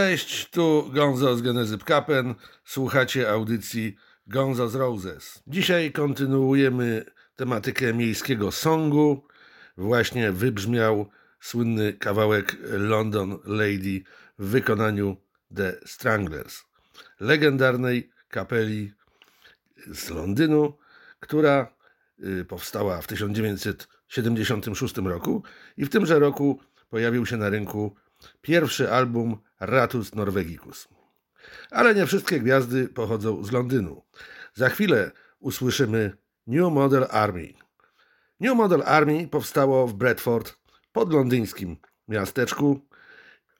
Cześć, tu Gonzo z Genezy Kapen. Słuchacie audycji Gonzo z Roses. Dzisiaj kontynuujemy tematykę miejskiego songu. Właśnie wybrzmiał słynny kawałek London Lady w wykonaniu The Stranglers, legendarnej kapeli z Londynu, która y, powstała w 1976 roku i w tymże roku pojawił się na rynku pierwszy album Ratus Norvegicus. Ale nie wszystkie gwiazdy pochodzą z Londynu. Za chwilę usłyszymy New Model Army. New Model Army powstało w Bradford, podlondyńskim miasteczku,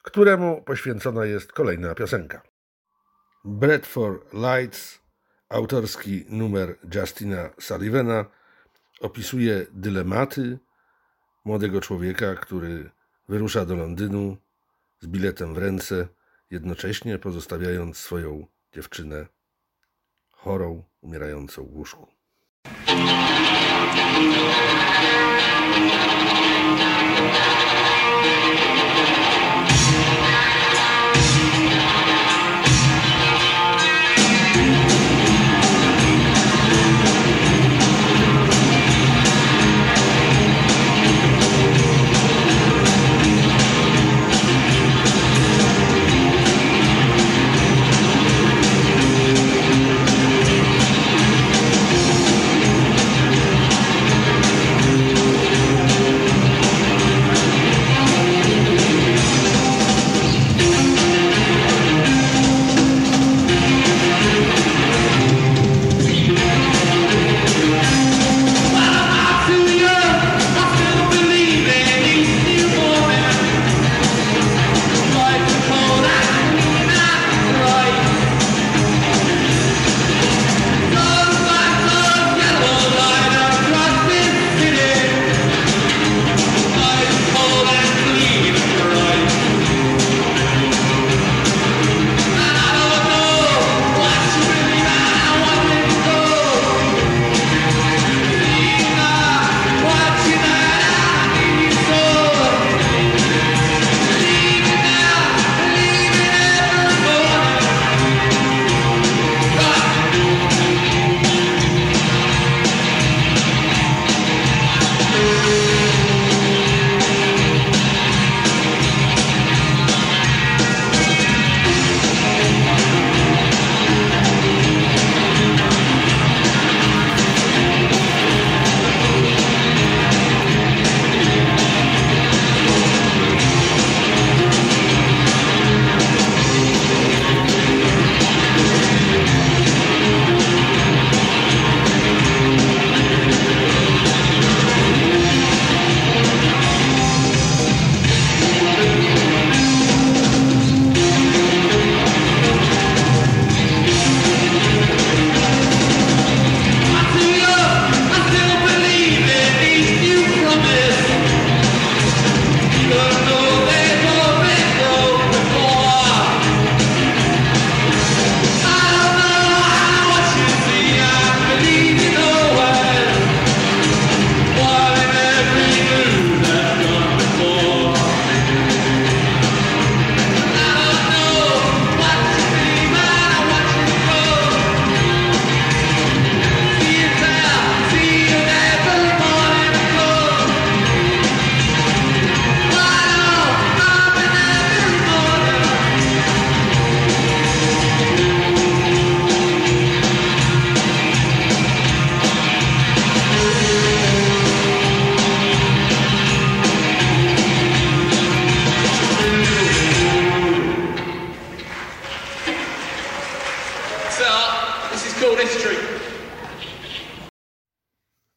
któremu poświęcona jest kolejna piosenka. Bradford Lights, autorski numer Justina Sullivana, opisuje dylematy młodego człowieka, który wyrusza do Londynu z biletem w ręce, jednocześnie pozostawiając swoją dziewczynę chorą, umierającą w łóżku.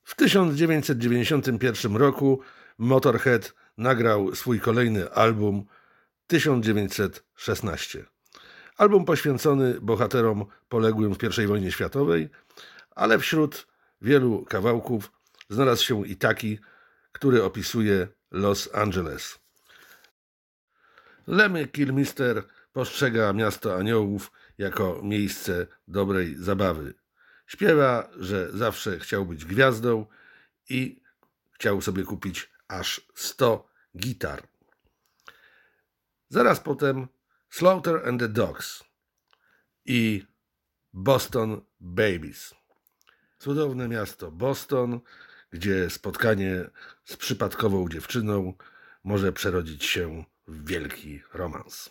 W 1991 roku Motorhead nagrał swój kolejny album 1916. Album poświęcony bohaterom poległym w I wojnie światowej, ale wśród wielu kawałków znalazł się i taki, który opisuje Los Angeles. Lemmy Kilmister postrzega miasto aniołów jako miejsce dobrej zabawy. Śpiewa, że zawsze chciał być gwiazdą i chciał sobie kupić aż 100 gitar. Zaraz potem Slaughter and the Dogs i Boston Babies. Cudowne miasto Boston, gdzie spotkanie z przypadkową dziewczyną może przerodzić się w wielki romans.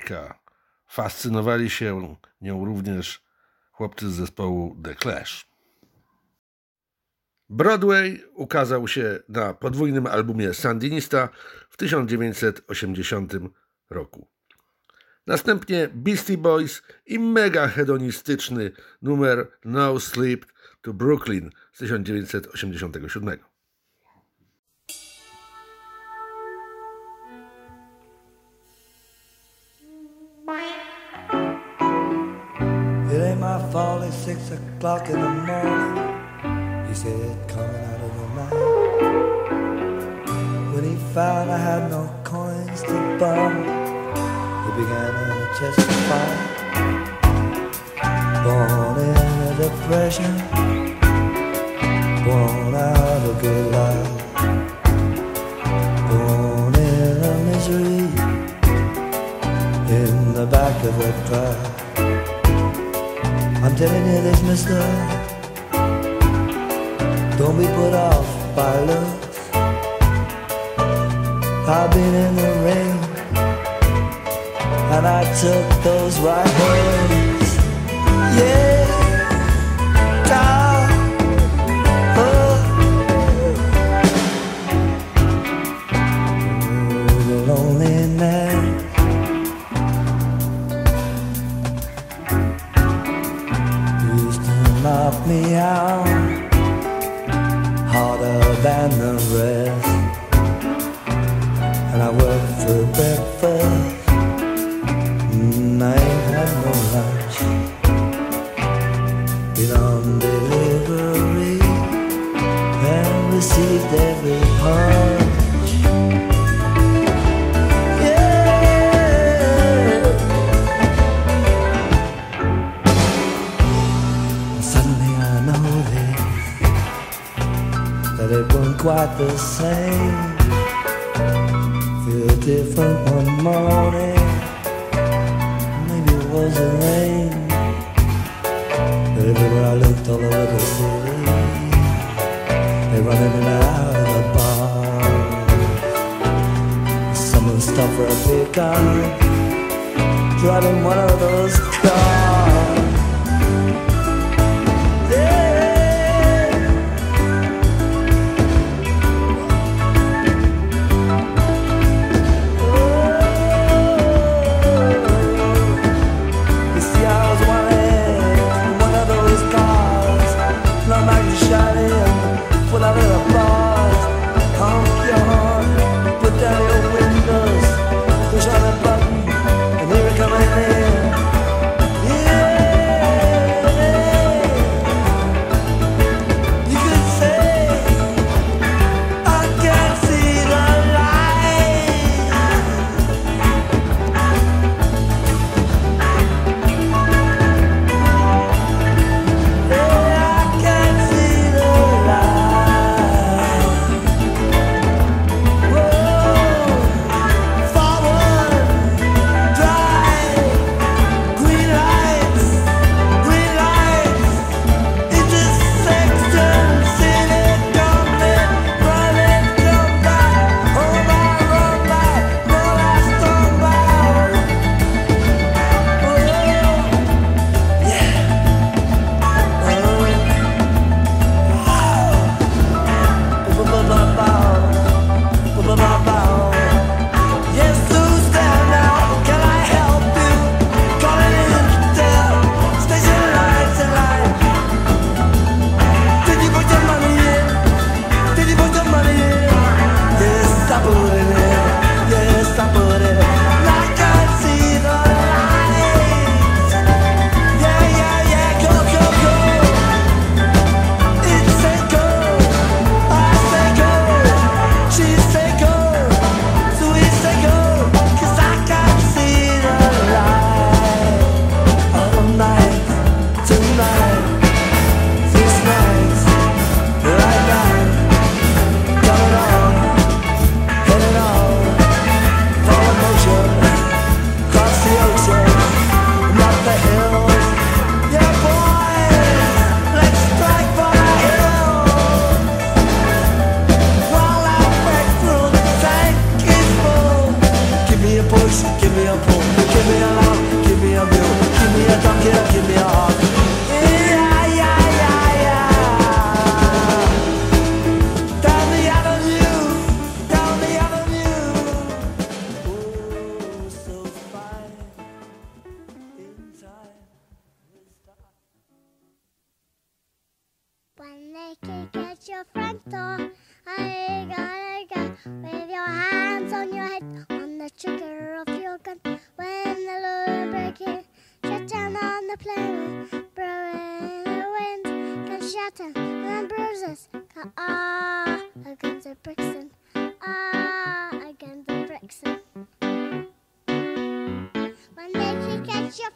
America. Fascynowali się nią również chłopcy z zespołu The Clash. Broadway ukazał się na podwójnym albumie Sandinista w 1980 roku. Następnie Beastie Boys i mega hedonistyczny numer No Sleep to Brooklyn z 1987. It's six o'clock in the morning. He said, coming out of the night. When he found I had no coins to borrow, he began to testify. Born in a depression, born out of good life, born in a misery in the back of a car. Telling you this, mister. Don't be put off by looks. I've been in the rain and I took those right hands. Yeah. The. Feel different one morning. Maybe it was the rain. But everywhere I looked all over the city, they run in and out of the bar. Some of the a big guy driving one of those cars. shouting and bruises. Ah, against the Brixton. Ah, against the Brixton. When they kick at your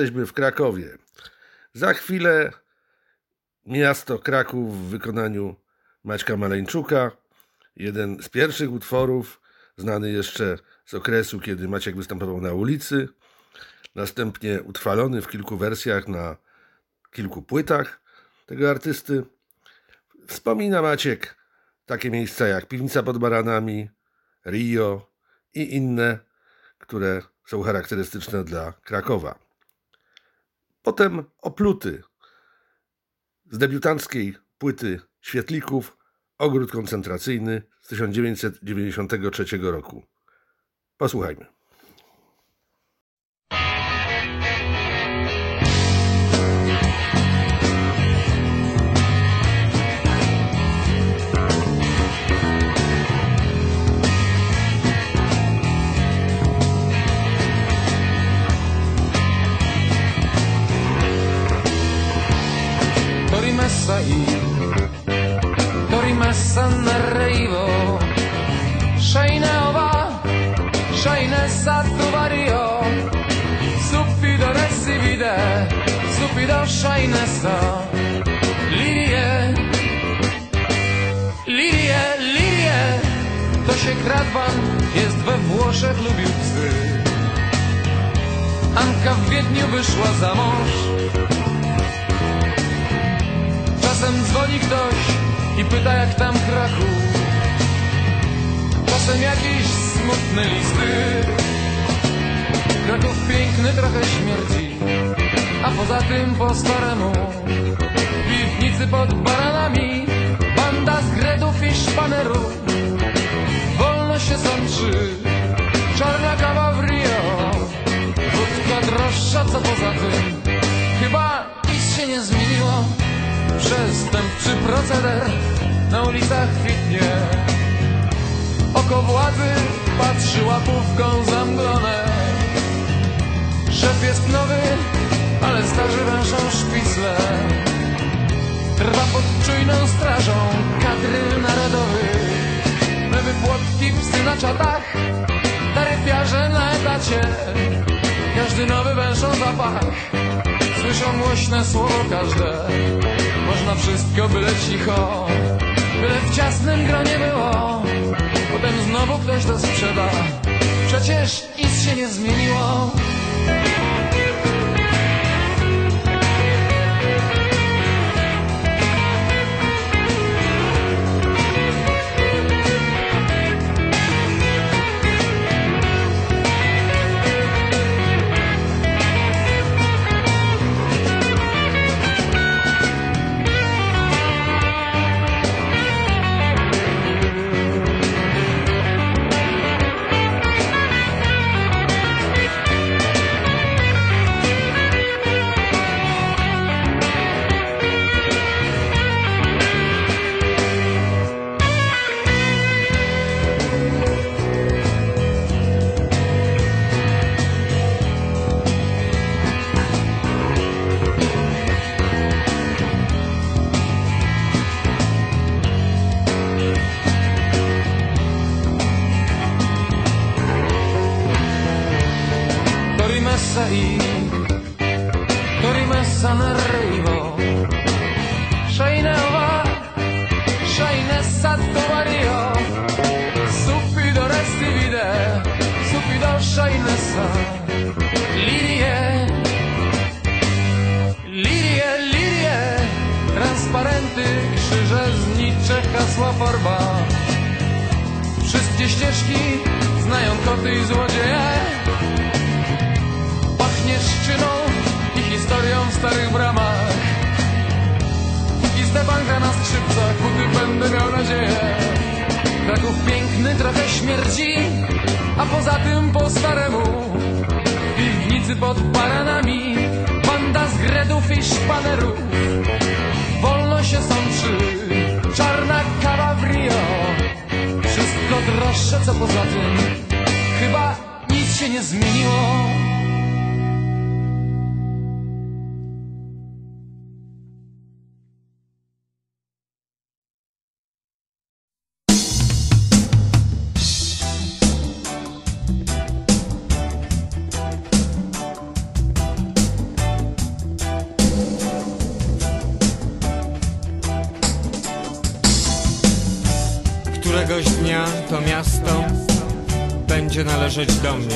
jesteśmy w Krakowie. Za chwilę miasto Kraków w wykonaniu Maćka Maleńczuka. Jeden z pierwszych utworów, znany jeszcze z okresu, kiedy Maciek występował na ulicy. Następnie utrwalony w kilku wersjach na kilku płytach tego artysty. Wspomina Maciek takie miejsca jak Piwnica pod Baranami, Rio i inne, które są charakterystyczne dla Krakowa. Potem opluty z debiutanckiej płyty Świetlików Ogród koncentracyjny z 1993 roku. Posłuchajmy. Stupido sciainessa, lirie, lirie, lirie, to się Kradwan jest we Włoszech, lubił psy. Anka w Wiedniu wyszła za mąż, Czasem dzwoni ktoś i pyta jak tam Kraków. Czasem jakieś smutne listy. Kraków piękny trochę śmierci A poza tym po staremu piwnicy pod baranami Banda z gretów i szpanerów Wolno się sączy Czarna kawa w Rio Wódka droższa co poza tym Chyba nic się nie zmieniło przestępczy proceder na ulicach kwitnie. Oko władzy patrzy łapówką zamglone. Szef jest nowy, ale starzy węszą szpicle. Trwa pod czujną strażą kadry narodowych. Mewy płotki, psy na czatach, taryfiarze na etacie. Każdy nowy węszą zapach. Słyszą głośne słowo każde Można wszystko, byle cicho Byle w ciasnym gronie było Potem znowu ktoś to sprzeda Przecież nic się nie zmieniło rimessa io T'ho rimessa n'arrivo Sciaineova Sciainessa Tovario Stupido resti vide Stupido sciainessa Lirie Lirie, lirie Transparenty, krzyże, znicze, hasła, farba Wszystkie ścieżki znają koty i złodzieje historią w starych bramach. I Stefanka na skrzypcach, buty będę miał nadzieję. Kraków piękny, trochę śmierci A poza tym po staremu. Piwnicy pod baranami Banda z gredów i szpanerów. Wolno się sączy Czarna kawa w Rio. Wszystko droższe, co poza tym. Chyba nic się nie zmieniło żyć do mnie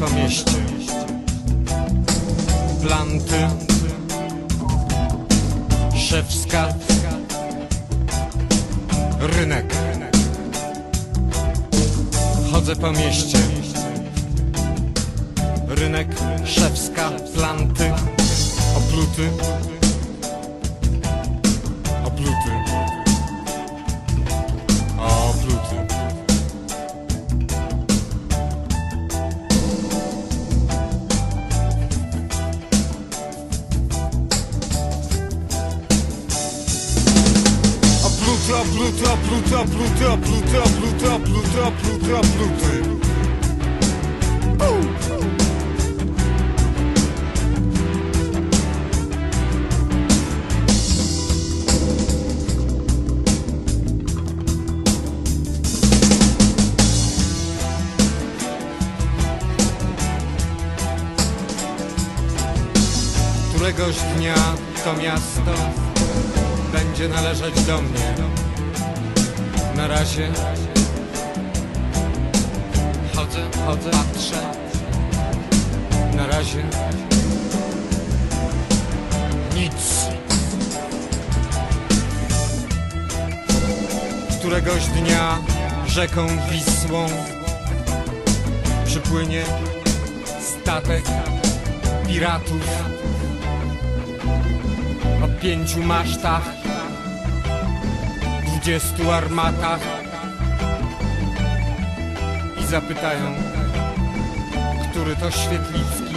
po mieście. Planty. Szewska. Rynek. Chodzę po mieście. Patrzę. Na razie nic. Któregoś dnia rzeką Wisłą przypłynie statek piratów o pięciu masztach, dwudziestu armatach i zapytają, który to Świetlicki,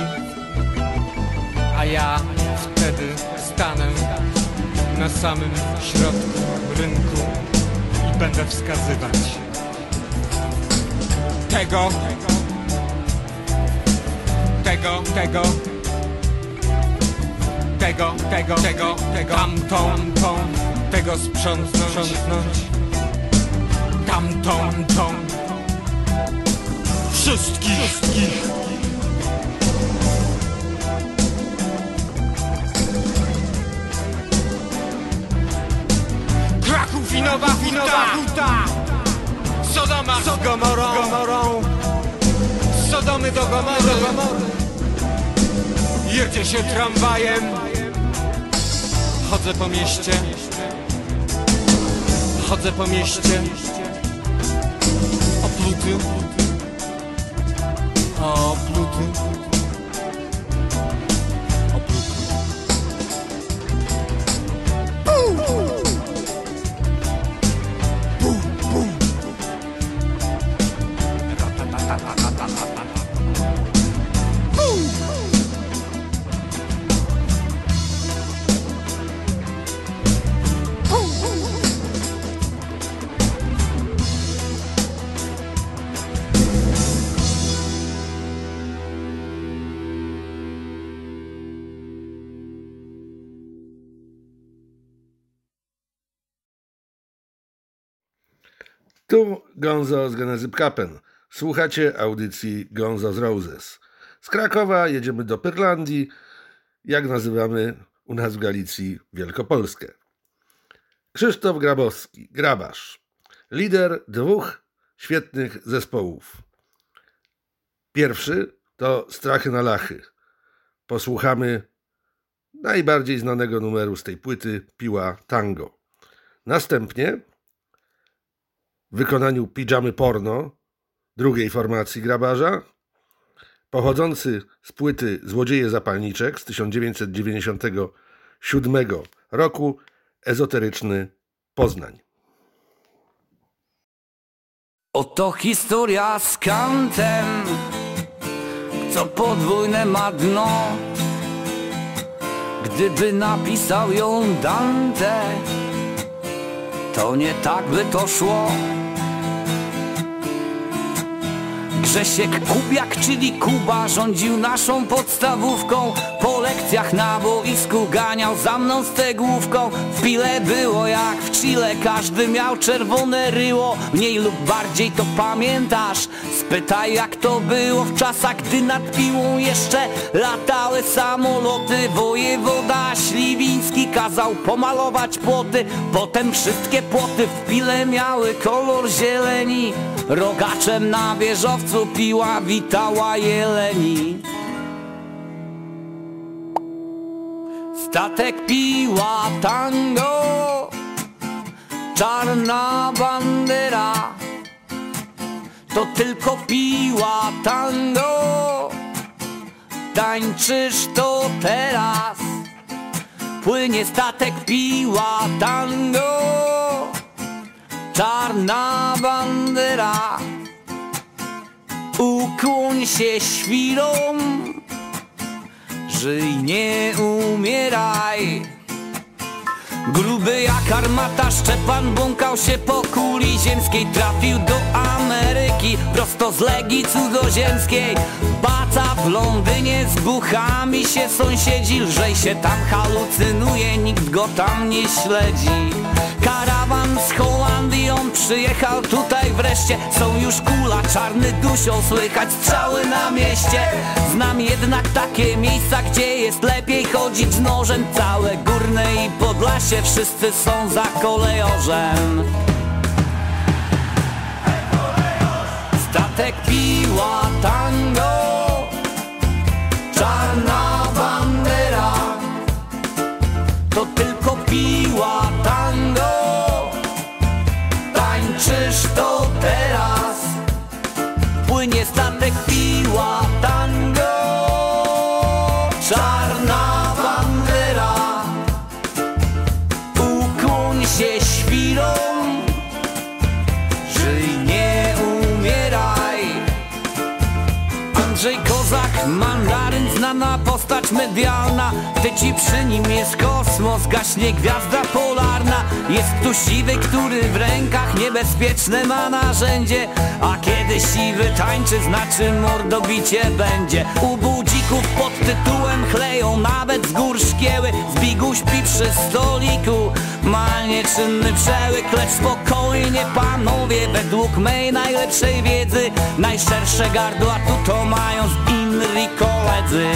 a ja wtedy stanę na samym środku rynku i będę wskazywać tego, tego, tego, tego, tego, tego, tego, tamtą, tą, tego sprzątnąć, tamtą, tą, wszystkich, wszystkich. Kraków i Nowa Huta. Sodoma. Z Gomorą, Gomorą. Sodomy do Gomory, do Gomory. Jedzie się tramwajem. Chodzę po mieście. Chodzę po mieście. Opluty Opluty. Opluty Tu Gonzo z Genezy Kapen. Słuchacie audycji Gonzo z Roses. Z Krakowa jedziemy do Pyrlandii, jak nazywamy u nas w Galicji Wielkopolskę. Krzysztof Grabowski, grabarz, lider dwóch świetnych zespołów. Pierwszy to Strachy na Lachy. Posłuchamy najbardziej znanego numeru z tej płyty Piła Tango. Następnie w wykonaniu Pijamy Porno drugiej formacji grabarza, pochodzący z płyty Złodzieje Zapalniczek z 1997 roku, ezoteryczny Poznań. Oto historia z kantem, co podwójne ma dno. Gdyby napisał ją Dante, to nie tak by to szło. Grzesiek Kubiak, czyli Kuba, rządził naszą podstawówką. Po lekcjach na boisku ganiał za mną stegłówką W pile było jak w Chile, każdy miał czerwone ryło. Mniej lub bardziej to pamiętasz. Spytaj jak to było w czasach, gdy nad piłą jeszcze latały samoloty. Wojewoda Śliwiński kazał pomalować płoty. Potem wszystkie płoty w pile miały kolor zieleni Rogaczem na wieżowcu piła witała jeleni. Statek piła tango Czarna bandera. To tylko piła tango. Tańczysz to teraz. Płynie statek piła tango Czarna bandera Ukłoń się świrom. Żyj, nie umieraj. Gruby jak armata Szczepan błąkał się po kuli ziemskiej Trafił do Ameryki prosto z Legii cudzoziemskiej. Baca w Londynie z buchami się sąsiedzi Lżej się tam halucynuje, nikt go tam nie śledzi. Karawan z Holandii, on przyjechał tutaj wreszcie. Są już kula, czarny dusią, słychać strzały na mieście. Znam jednak takie miejsca, gdzie jest lepiej chodzić nożem. Całe górne i Podlasie, wszyscy są za kolejorzem. Statek piła tango Czarna medialna Gdy ci przy nim jest kosmos, gaśnie gwiazda polarna. Jest tu siwy, który w rękach niebezpieczne ma narzędzie. A kiedy siwy tańczy, znaczy mordobicie będzie. U budzików pod tytułem chleją nawet z gór szkieły. Zbigu śpi przy stoliku, ma nieczynny przełyk. Lecz spokojnie panowie, według mej najlepszej wiedzy Najszersze gardła tu to mają z Inri koledzy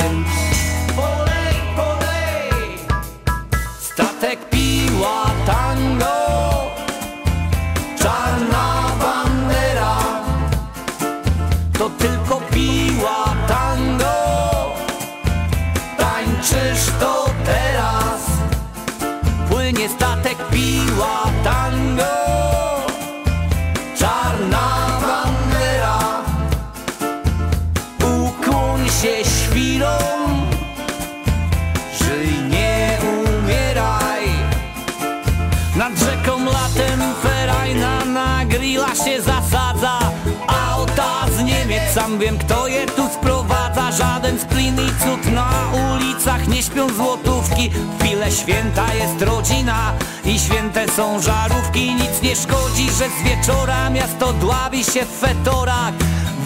sam wiem kto je tu sprowadza. Żaden splin i cud na ulicach nie śpią złotówki. Chwilę święta jest rodzina i święte są żarówki. Nic nie szkodzi, że z wieczora miasto dławi się w fetorach.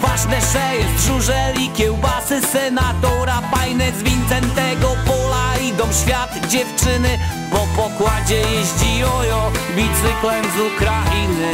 Ważne, że jest żużeli, kiełbasy senatora. Fajne z Wincentego pola idą świat dziewczyny. Po pokładzie jeździ jojo bicyklem z Ukrainy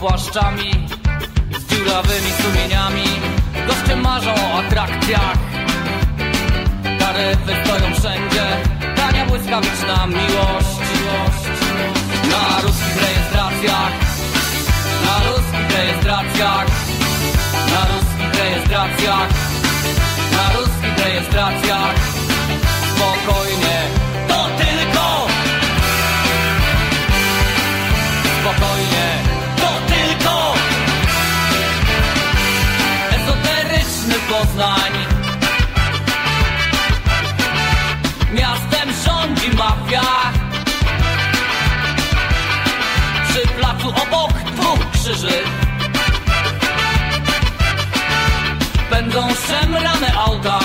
płaszczami Z dziurawymi sumieniami. Goście marzą o atrakcjach. Taryfy stoją wszędzie. Tania błyskawiczna miłość. Na ruskich rejestracjach. Na ruskich rejestracjach. Na ruskich rejestracjach Szemrane auta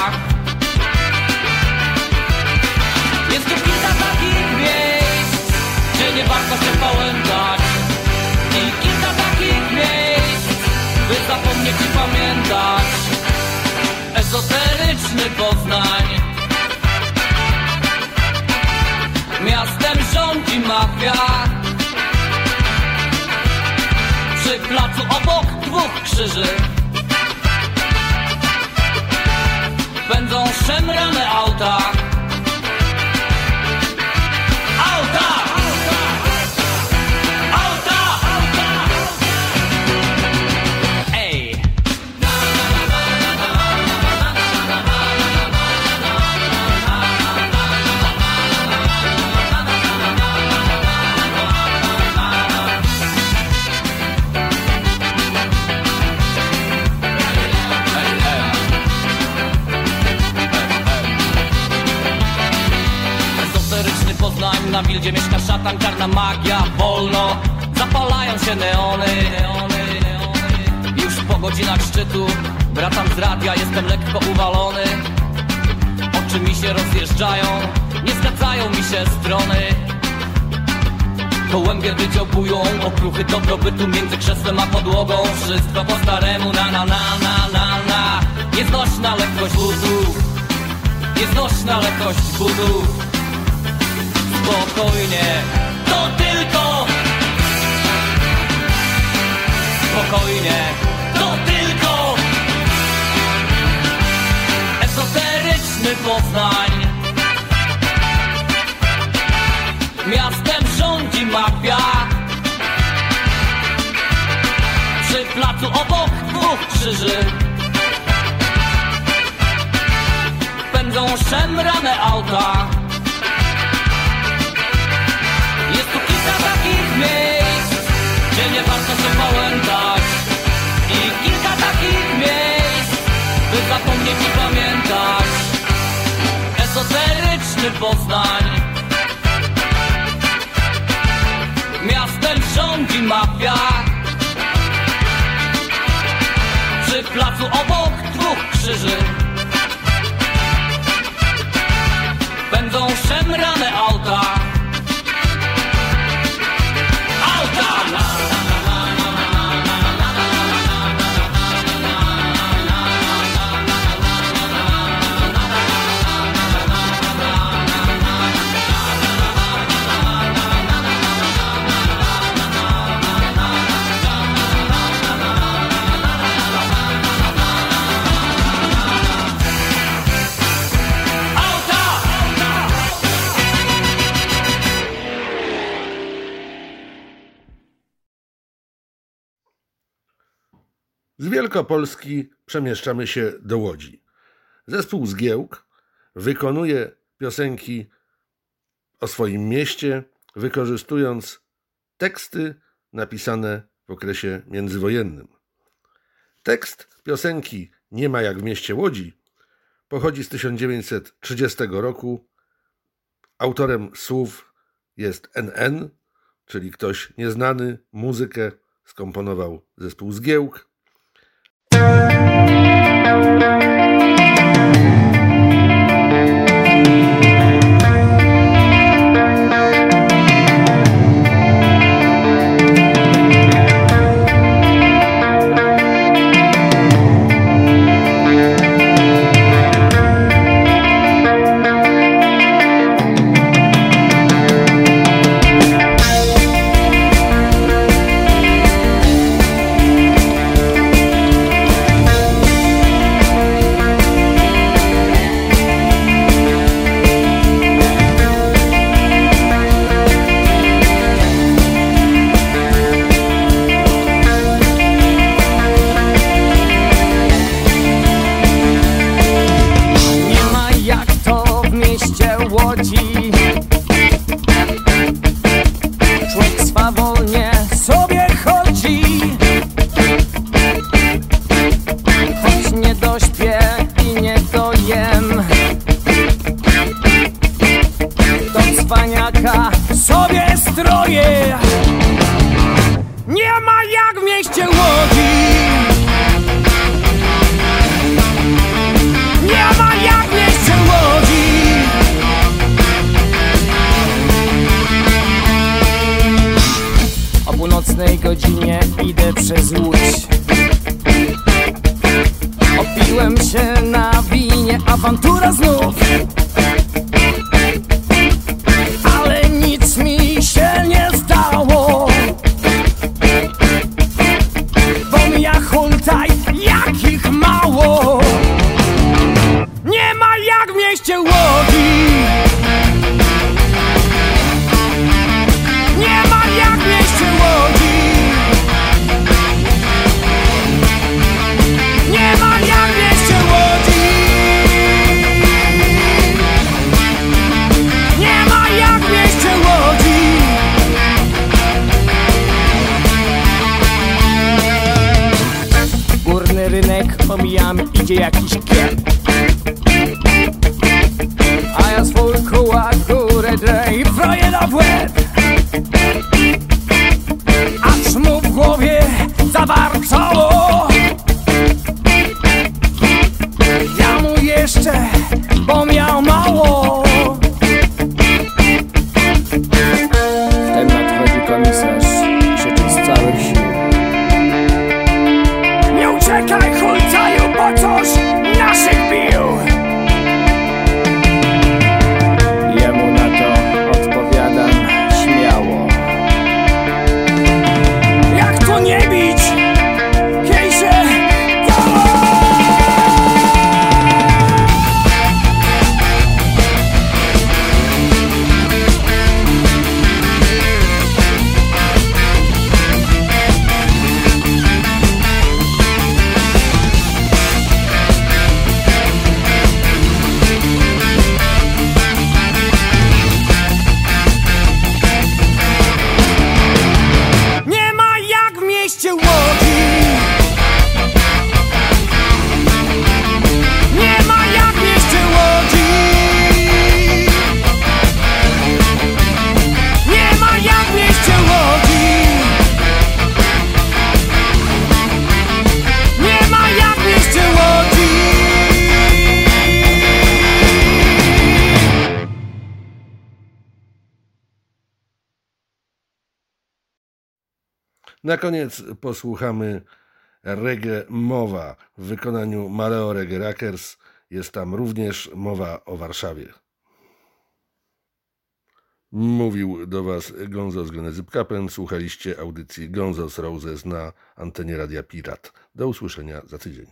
Jest tu kilka takich miejsc Gdzie nie warto się pałętać I kilka takich miejsc By zapomnieć i pamiętać. Ezoteryczny Poznań. Miastem rządzi mafia. Przy placu obok dwóch krzyży Będą szemrane auta! Poznań, na wildzie mieszka szatan, czarna magia, wolno. Zapalają się neony, neony, neony Już po godzinach szczytu wracam z radia, jestem lekko uwalony. Oczy mi się rozjeżdżają, nie zgadzają mi się strony. Gołębie wydziobują okruchy dobrobytu między krzesłem a podłogą. Wszystko po staremu, na na na na na na. Nieznośna lekkość butów Nieznośna lekkość butów Spokojnie, to tylko Spokojnie, to tylko Ezoteryczny Poznań. Miastem rządzi mafia. Przy placu obok dwóch krzyży. Pędzą szemrane auta miejsc Gdzie nie warto się pałętać. I kilka takich miejsc By zapomnieć i pamiętać. Ezoteryczny Poznań. Miastem rządzi mafia. Przy placu obok dwóch krzyży. Będą szemrane Auta! Wielkopolski przemieszczamy się do Łodzi. Zespół Zgiełk wykonuje piosenki o swoim mieście, wykorzystując teksty napisane w okresie międzywojennym. Tekst piosenki Nie ma jak w mieście Łodzi pochodzi z 1930 roku. Autorem słów jest NN, czyli ktoś nieznany. Muzykę skomponował zespół Zgiełk. Thank you. Koniec posłuchamy reggae mowa w wykonaniu Maleo Reggae Rockers. Jest tam również mowa o Warszawie. Mówił do Was Gonzo z Genezy Kapen. Słuchaliście audycji Gonzo z Roses na antenie Radia Pirat. Do usłyszenia za tydzień.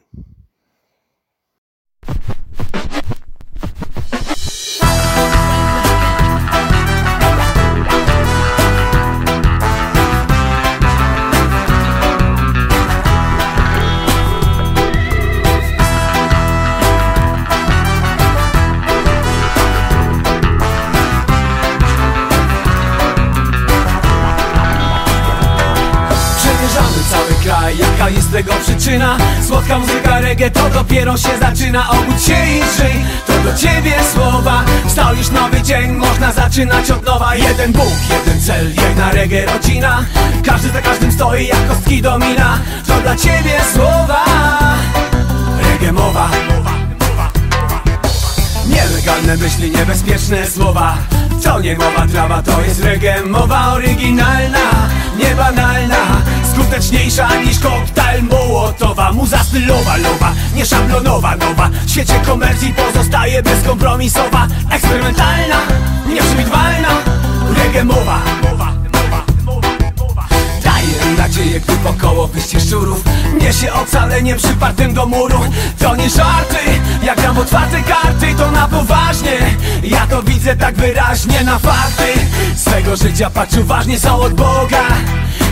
To dopiero się zaczyna. Obudź się i żyj, to do ciebie słowa. Wstał już nowy dzień, można zaczynać od nowa. Jeden Bóg, jeden cel, jedna reggae rodzina. Każdy za każdym stoi jak kostki domina To dla ciebie słowa. Reggae mowa. Nielegalne myśli, niebezpieczne słowa. To nie mowa trawa, to jest reggae Mowa. Oryginalna, niebanalna Skuteczniejsza niż koktajl mołotowa Muza stylowa, lowa, nie szablonowa, nowa. W świecie komercji pozostaje bezkompromisowa Eksperymentalna, nieprzewidywalna Reggae mowa, nadzieję, gdy wokoło wyście szczurów Niesie ocalenie przypartym do muru. To nie żarty, jak gram otwarte karty To na poważnie, ja to widzę tak wyraźnie na fakty Swego życia patrz uważnie, są od Boga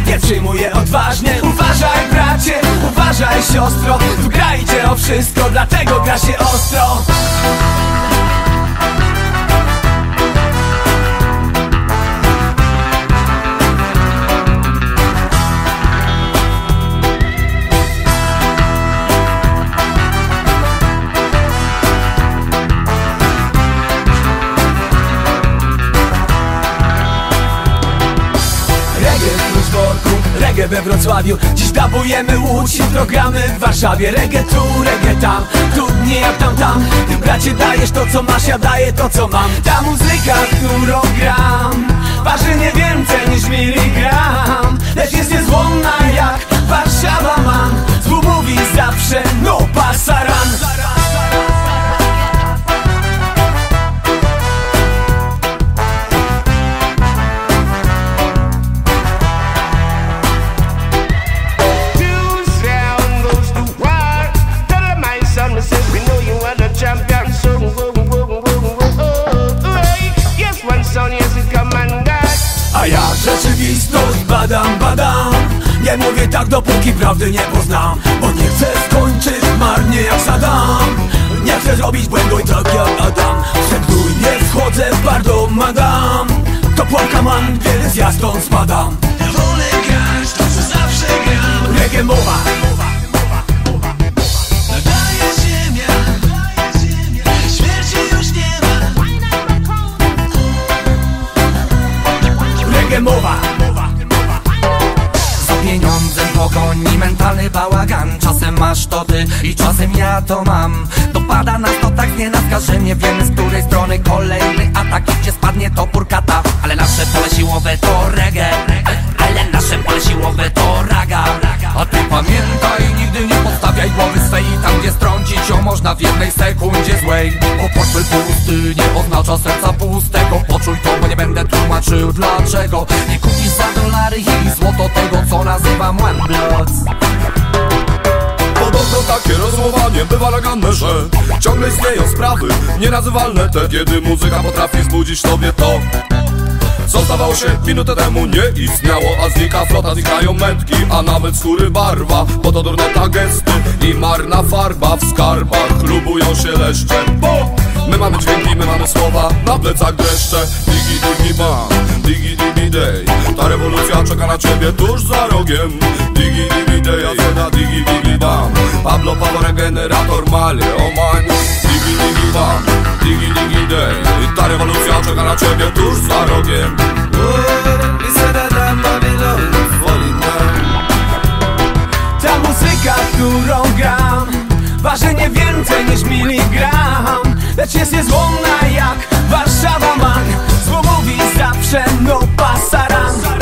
Nie przyjmuję odważnie. Uważaj bracie, uważaj siostro. Tu grajcie o wszystko, dlatego gra się ostro we Wrocławiu. Dziś dabujemy Łódź, jutro gramy w Warszawie. Reggae tu, reggae tam, tu nie jak tam tam. Ty bracie dajesz to co masz, ja daję to co mam. Ta muzyka, którą gram Waży nie więcej niż miligram. Lecz jest niezłomna jak Warszawa man Zwu mówi zawsze no badam, badam. Nie mówię tak dopóki prawdy nie poznam. Bo nie chcę skończyć marnie jak Saddam. Nie chcę zrobić błędu i tak jak Adam. Wstępuj, nie wchodzę w bardo madam. To płaka man, wiele z ja stąd spadam. Wolę grać to co zawsze gram. Reggae mowa pogoni mentalny bałagan. Czasem masz to ty i czasem ja to mam. Dopada nas to tak nienacka, że nie wiemy z której strony Kolejny atak. I gdzie spadnie topór kata Ale nasze pole siłowe to reggae. Ale nasze pole siłowe to raga. A ty pamiętaj, nigdy nie podstawiaj głowy swej. Tam gdzie strącić ją można w jednej sekundzie złej. Bo portfel pusty nie oznacza serca pustego. Poczuj to, bo nie będę tłumaczył dlaczego i złoto tego, co nazywam one Podobno takie rozumowanie bywa naganne, że Ciągle istnieją sprawy nienazywalne Te kiedy muzyka potrafi zbudzić tobie to co zdawało się minutę temu nie istniało A znika flota, znikają metki, a nawet skóry barwa. Bo to durnota gesty i marna farba. W skarbach lubują się leszcze. Bo my mamy dźwięki, my mamy słowa Na plecach dreszcze. Digi digi bam, digi digi day Ta rewolucja czeka na ciebie tuż za rogiem. Digi digi day, a zena digi digi bam. Pablo Pablo regenerator mali, o man Digi digi bam, Digi, digi, day I ta rewolucja czeka na ciebie tuż za rogiem. Ta muzyka, którą gram Waży nie więcej niż miligram. Lecz jest niezłomna jak Warszawa man. Złomowi zawsze no pasaran